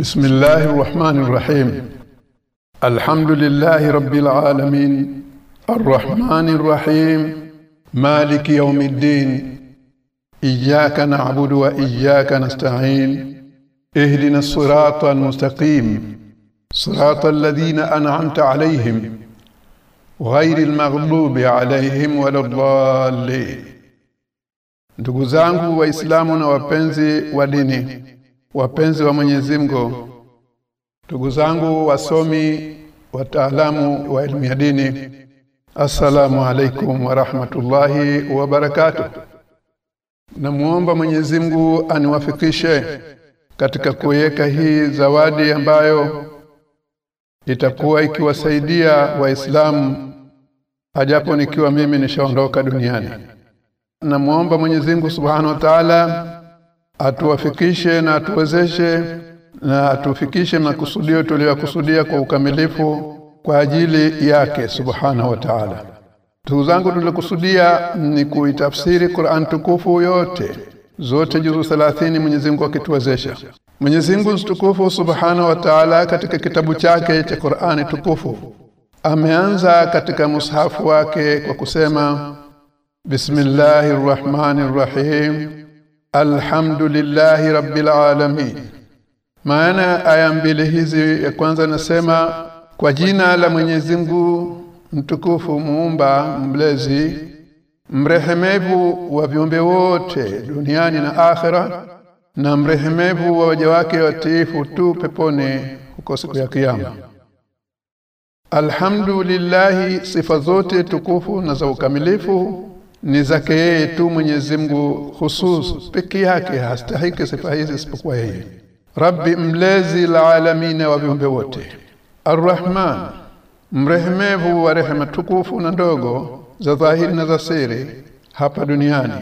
بسم الله الرحمن الرحيم. الحمد لله رب العالمين. الرحمن الرحيم. مالك يوم الدين. إياك نعبد وإياك نستعين. اهدنا الصراط المستقيم. صراط الذين أنعمت عليهم. غير المغضوب عليهم ولا الضالين. Ndugu wapenzi wa dini wapenzi wa Mwenyezi Mungu ndugu zangu wasomi wataalamu wa elimu ya dini assalamu alaikum warahmatullahi rahmatullahi wa barakatuh. Namuomba Mwenyezi Mungu aniwafikishe katika kuweka hii zawadi ambayo itakuwa ikiwasaidia waislamu ajapo nikiwa mimi nishaondoka duniani. Namuomba Mwenyezi Mungu Subhanahu wa Ta'ala atuwafikishe na atuwezeshe na atufikishe makusudio tuliyokusudia kwa ukamilifu kwa ajili yake Subhanahu wa Ta'ala. Ndugu zangu tulikusudia ni kuitafsiri Qur'an tukufu yote zote juzu 30 Mwenyezi Mungu akituwezesha. Mwenyezi Mungu mtukufu Subhanahu wa Ta'ala katika kitabu chake cha Qur'ani tukufu ameanza katika mushafu wake kwa kusema Bismillahir Rahmanir Rahim Alhamdulillahi Rabbil Alamin. Maana aya mbili hizi ya kwanza nasema kwa jina la Mwenyezi Mungu mtukufu muumba mlezi mrehemevu wa viumbe wote duniani na akhera na mrehemevu wa waja wake watiifu tu peponi huko siku ya kiyama. Alhamdulillahi sifa zote tukufu na za ukamilifu ni zake yeye tu Mwenyezi Mungu husus peke yake hastahiki sifa hizi isipokuwa yeye. Rabbi mlezi la alamina wa viumbe wote. Arrahman mrehemevu wa rehema tukufu na ndogo za dhahiri na za siri hapa duniani.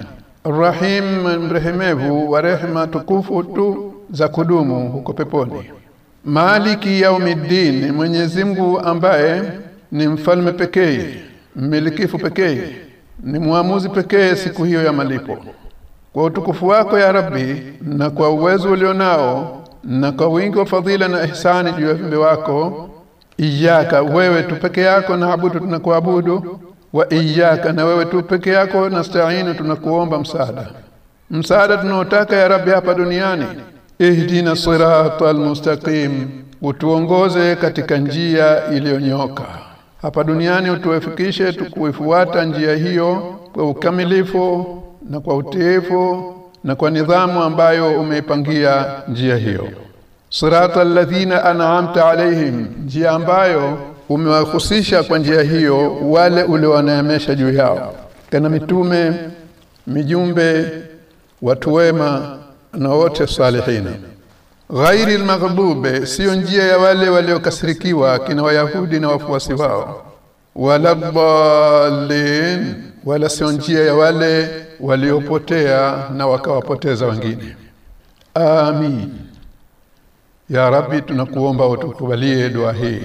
Arrahim mrehemevu wa rehema tukufu tu za kudumu huko peponi. Maliki yaumiddin Mwenyezi Mungu ambaye ni mfalme pekee mmilikifu pekee ni muamuzi pekee siku hiyo ya malipo. Kwa utukufu wako ya Rabbi na kwa uwezo ulionao na kwa wingi wa fadhila na ihsani juu ya viumbe wako iyaka wewe tu peke yako na abudu tunakuabudu wa iyaka na wewe tu peke yako nastainu tunakuomba msaada. Msaada tunaotaka ya Rabbi hapa duniani. Ihdina sirata almustaqim, utuongoze katika njia iliyonyoka hapa duniani utuwefikishe tukuifuata njia hiyo kwa ukamilifu na kwa utiifu na kwa nidhamu ambayo umeipangia njia hiyo. Sirata alladhina an'amta alayhim njia ambayo umewahusisha kwa njia hiyo wale uliowaneemesha juu yao. Kana mitume mijumbe watu wema na wote salihina ghairi almaghdube siyo njia ya wale waliokasirikiwa kina wayahudi na wafuasi wao. Wala dhalin wala sio njia ya wale waliopotea na wakawapoteza wengine. Amin. Ya rabbi tunakuomba utukubalie dua hii.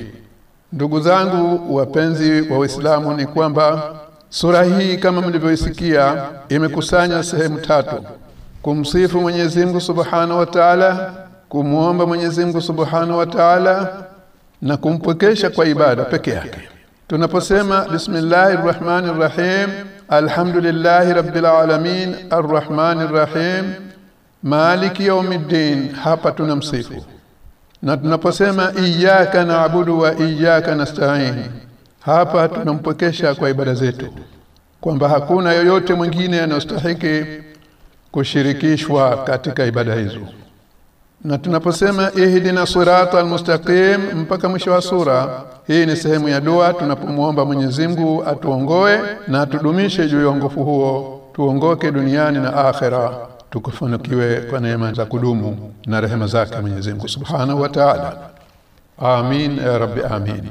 Ndugu zangu wapenzi wa Uislamu ni kwamba sura hii kama mlivyoisikia imekusanya sehemu tatu. Kumsifu Mwenyezi Mungu Subhanahu wa Ta'ala kumuomba Mwenyezi Mungu Subhanahu wa Ta'ala na kumpwekesha kwa ibada peke yake. Tunaposema bismillahir rahmanir rahim alhamdulillahi rabbil alamin arrahmanir rahim maliki yawmiddin hapa tunamsifu. Na tunaposema iyyaka na'budu wa iyyaka nasta'in hapa tunampwekesha kwa ibada zetu. Kwamba hakuna yoyote mwingine anayostahiki kushirikishwa katika ibada hizo na tunaposema ihdina sirata almustaqim mpaka mwisho wa sura hii ni sehemu ya dua tunapomwomba Mwenyezi Mungu atuongoe na atudumishe juu ya ongofu huo tuongoke duniani na akhera. Tukufanikiwe kwa neema za kudumu na rehema zake Mwenyezi Mungu Subhanahu wa Ta'ala. Amin ya rabbi amin